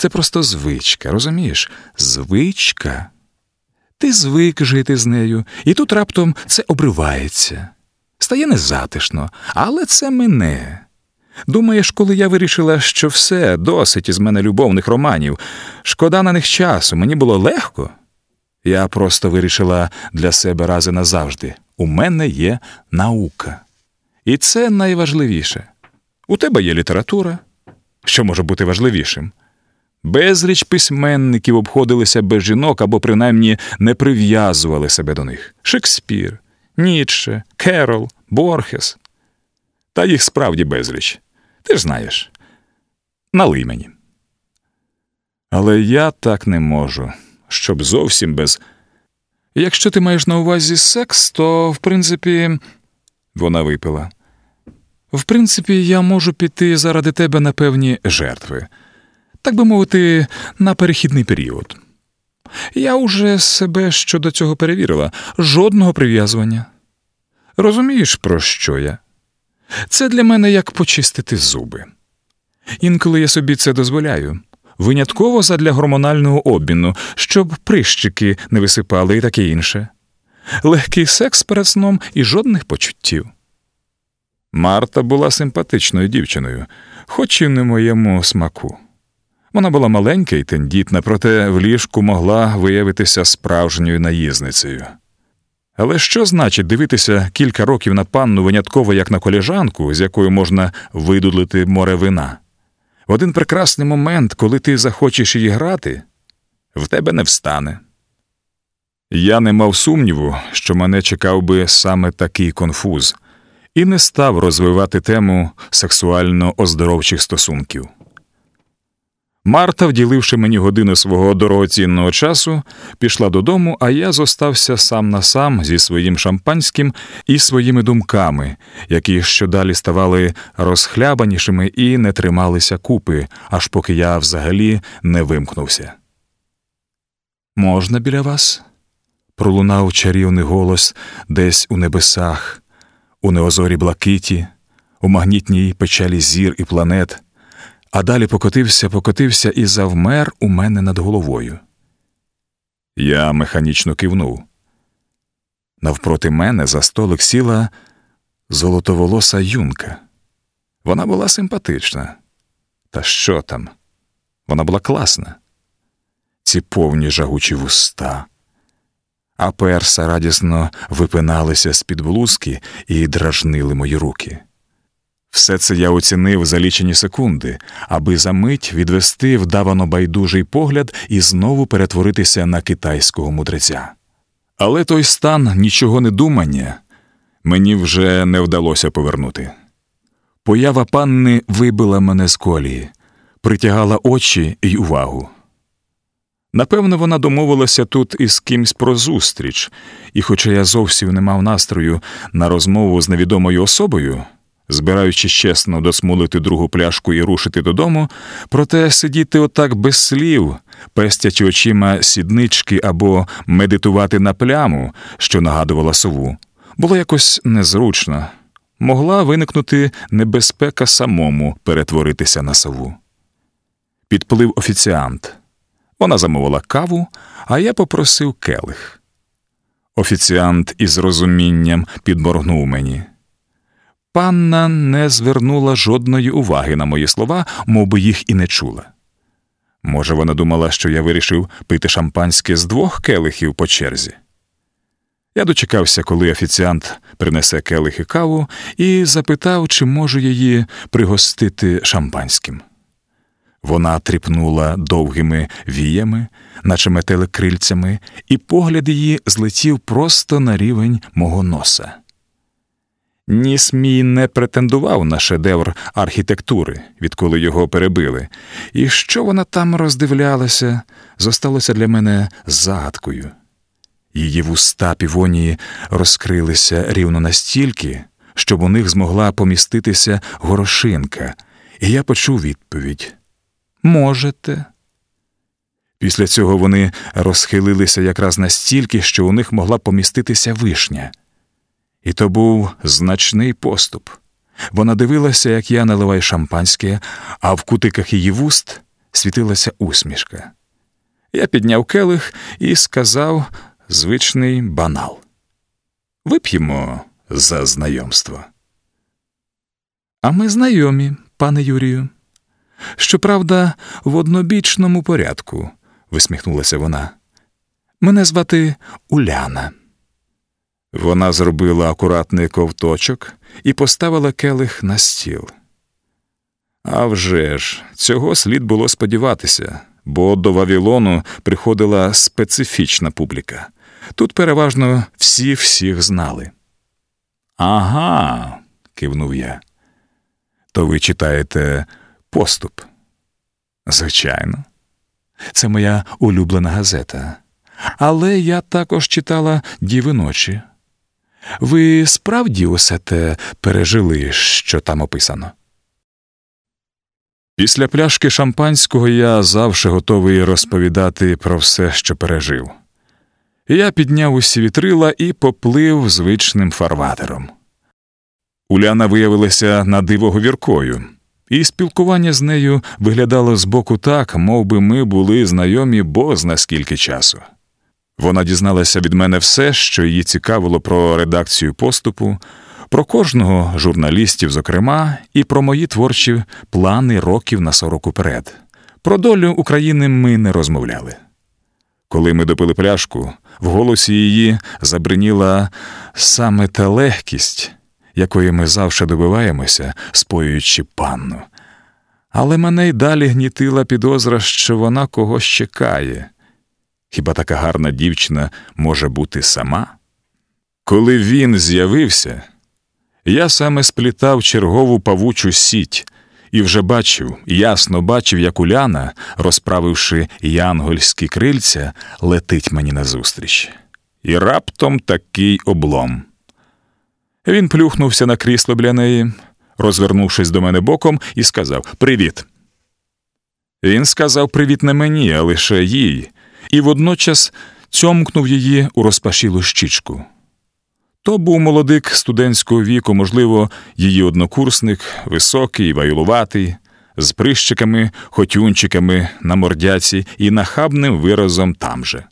Це просто звичка, розумієш? Звичка. Ти звик жити з нею, і тут раптом це обривається. Стає незатишно, але це мене. Думаєш, коли я вирішила, що все досить із мене любовних романів, шкода на них часу, мені було легко. Я просто вирішила для себе рази назавжди. У мене є наука. І це найважливіше. У тебе є література. Що може бути важливішим? Безріч письменників обходилися без жінок або принаймні не прив'язували себе до них. Шекспір, Ніцше, Керол, Борхес. Та їх справді безліч. Ти ж знаєш. Налий мені. Але я так не можу, щоб зовсім без. Якщо ти маєш на увазі секс, то в принципі. Вона випила. В принципі, я можу піти заради тебе на певні жертви, так би мовити, на перехідний період. Я уже себе щодо цього перевірила, жодного прив'язування. Розумієш, про що я? Це для мене як почистити зуби. Інколи я собі це дозволяю, винятково задля гормонального обміну, щоб прищики не висипали і таке інше. Легкий секс перед сном і жодних почуттів. Марта була симпатичною дівчиною, хоч і не моєму смаку. Вона була маленька і тендітна, проте в ліжку могла виявитися справжньою наїзницею. Але що значить дивитися кілька років на панну винятково як на коліжанку, з якою можна видудлити море вина? В один прекрасний момент, коли ти захочеш її грати, в тебе не встане. Я не мав сумніву, що мене чекав би саме такий конфуз, і не став розвивати тему сексуально оздоровчих стосунків. Марта, вділивши мені годину свого дорогоцінного часу, пішла додому, а я зостався сам на сам зі своїм шампанським і своїми думками, які щодалі ставали розхлябанішими і не трималися купи, аж поки я взагалі не вимкнувся. Можна біля вас? пролунав чарівний голос десь у небесах, у неозорі блакиті, у магнітній печалі зір і планет а далі покотився, покотився і завмер у мене над головою. Я механічно кивнув. Навпроти мене за столик сіла золотоволоса юнка. Вона була симпатична. Та що там? Вона була класна. Ці повні жагучі вуста, а перса радісно випиналися з під блузки і дражнили мої руки. Все це я оцінив за лічені секунди, аби за мить відвести вдавано байдужий погляд і знову перетворитися на китайського мудреця. Але той стан нічого не думання мені вже не вдалося повернути. Поява панни вибила мене з колії, притягала очі й увагу. Напевно, вона домовилася тут із кимсь про зустріч, і, хоча я зовсім не мав настрою на розмову з невідомою особою збираючись чесно досмулити другу пляшку і рушити додому, проте сидіти отак без слів, пестячи очима сіднички або медитувати на пляму, що нагадувала сову, було якось незручно. Могла виникнути небезпека самому перетворитися на сову. Підплив офіціант. Вона замовила каву, а я попросив келих. Офіціант із розумінням підморгнув мені. Панна не звернула жодної уваги на мої слова, мов їх і не чула. Може, вона думала, що я вирішив пити шампанське з двох келихів по черзі. Я дочекався, коли офіціант принесе келихи каву, і запитав, чи можу її пригостити шампанським. Вона тріпнула довгими віями, наче метелик крильцями, і погляд її злетів просто на рівень мого носа. Ніс мій не претендував на шедевр архітектури, відколи його перебили, і що вона там роздивлялася, зосталося для мене загадкою. Її вуста півонії розкрилися рівно настільки, щоб у них змогла поміститися горошинка, і я почув відповідь Можете. Після цього вони розхилилися якраз настільки, що у них могла поміститися вишня. І то був значний поступ. Вона дивилася, як я наливаю шампанське, а в кутиках її вуст світилася усмішка. Я підняв келих і сказав звичний банал. Вип'ємо за знайомство. А ми знайомі, пане Юрію. Щоправда, в однобічному порядку, висміхнулася вона. Мене звати Уляна. Вона зробила акуратний ковточок і поставила келих на стіл. А вже ж, цього слід було сподіватися, бо до Вавілону приходила специфічна публіка. Тут переважно всі всіх знали. Ага, кивнув я. То ви читаєте поступ? Звичайно, це моя улюблена газета. Але я також читала Діви ночі. Ви справді усе те пережили, що там описано? Після пляшки шампанського я завжди готовий розповідати про все, що пережив. Я підняв усі вітрила і поплив звичним фарватером. Уляна виявилася на диво говіркою, і спілкування з нею виглядало збоку так, мов би ми були знайомі бозна скільки часу. Вона дізналася від мене все, що її цікавило про редакцію поступу, про кожного журналістів, зокрема, і про мої творчі плани років на сорок уперед. Про долю України ми не розмовляли. Коли ми допили пляшку, в голосі її забриніла саме та легкість, якої ми завжди добиваємося, споюючи панну. Але мене й далі гнітила підозра, що вона когось чекає. Хіба така гарна дівчина може бути сама? Коли він з'явився, я саме сплітав чергову павучу сіть і вже бачив, ясно бачив, як Уляна, розправивши янгольські крильця, летить мені назустріч. І раптом такий облом. Він плюхнувся на крісло біля неї, розвернувшись до мене боком, і сказав Привіт. Він сказав привіт не мені, а лише їй, і водночас цьомкнув її у розпашілу щічку. То був молодик студентського віку, можливо, її однокурсник, високий, вайлуватий, з прищиками, хотюнчиками на мордяці і нахабним виразом там же.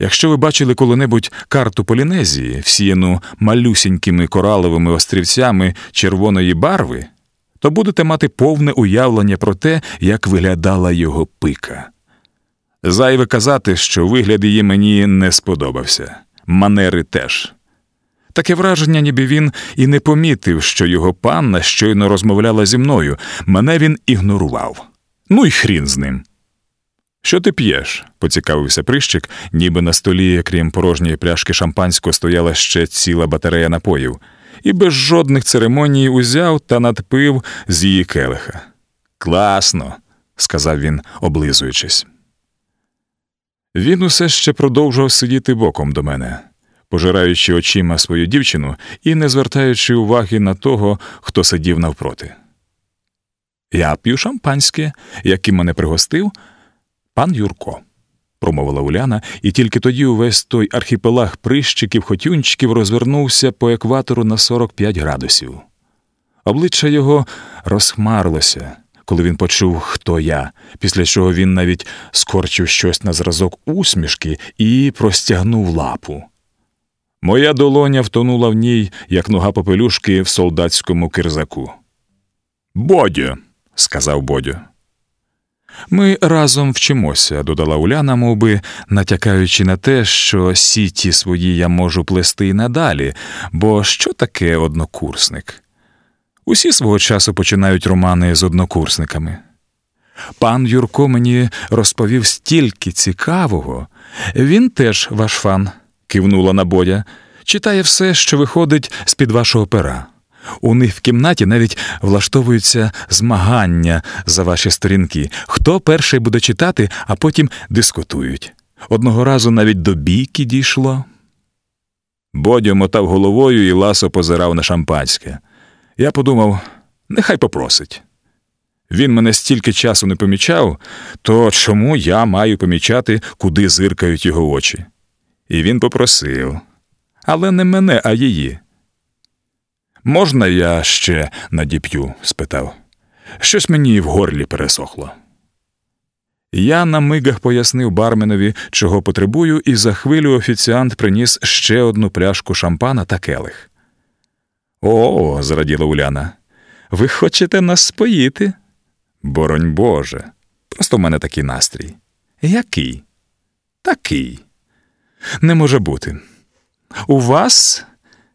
Якщо ви бачили коли-небудь карту Полінезії, всіяну малюсінькими кораловими острівцями червоної барви, то будете мати повне уявлення про те, як виглядала його пика. Зайве казати, що вигляд її мені не сподобався, манери теж. Таке враження, ніби він і не помітив, що його панна щойно розмовляла зі мною, мене він ігнорував. Ну й хрін з ним. Що ти п'єш? поцікавився прищик, ніби на столі, крім порожньої пляшки шампанського, стояла ще ціла батарея напоїв, і без жодних церемоній узяв та надпив з її келиха. Класно, сказав він, облизуючись. Він усе ще продовжував сидіти боком до мене, пожираючи очима свою дівчину і не звертаючи уваги на того, хто сидів навпроти. Я п'ю шампанське, яким мене пригостив пан Юрко, промовила Уляна, і тільки тоді увесь той архіпелаг прищиків хотюнчиків розвернувся по екватору на 45 градусів. Обличчя його розхмарилося коли він почув, хто я, після чого він навіть скорчив щось на зразок усмішки і простягнув лапу. Моя долоня втонула в ній, як нога попелюшки в солдатському кирзаку. Бодю, сказав Бодю. Ми разом вчимося, додала Уляна, мов би, натякаючи на те, що сіті свої я можу плести й надалі, бо що таке однокурсник? Усі свого часу починають романи з однокурсниками. Пан Юрко мені розповів стільки цікавого. Він теж ваш фан, кивнула на Бодя, читає все, що виходить з під вашого пера. У них в кімнаті навіть влаштовуються змагання за ваші сторінки. Хто перший буде читати, а потім дискутують. Одного разу навіть до бійки дійшло. Бодя мотав головою і ласо позирав на шампанське. Я подумав, нехай попросить. Він мене стільки часу не помічав, то чому я маю помічати, куди зиркають його очі? І він попросив, але не мене, а її. Можна я ще надіп'ю? спитав. Щось мені в горлі пересохло. Я на мигах пояснив барменові, чого потребую, і за хвилю офіціант приніс ще одну пляшку шампана та келих. О, зраділа Уляна. Ви хочете нас споїти? Боронь Боже. Просто в мене такий настрій. Який? Такий. Не може бути. У вас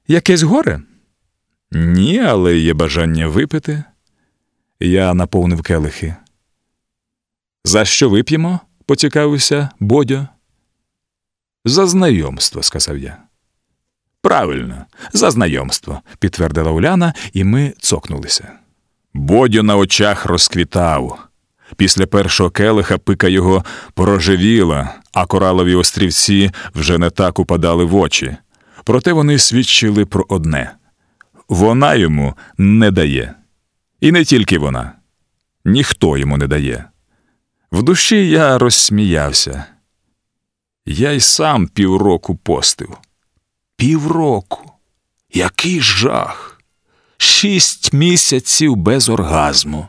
якесь горе? Ні, але є бажання випити. Я наповнив келихи. За що вип'ємо? поцікавився Бодьо. За знайомство, сказав я. Правильно, за знайомство, підтвердила Уляна, і ми цокнулися. Бодьо на очах розквітав. Після першого келиха пика його порожевіла, а коралові острівці вже не так упадали в очі. Проте вони свідчили про одне вона йому не дає. І не тільки вона, ніхто йому не дає. В душі я розсміявся. Я й сам півроку постив. Півроку. Який жах! Шість місяців без оргазму.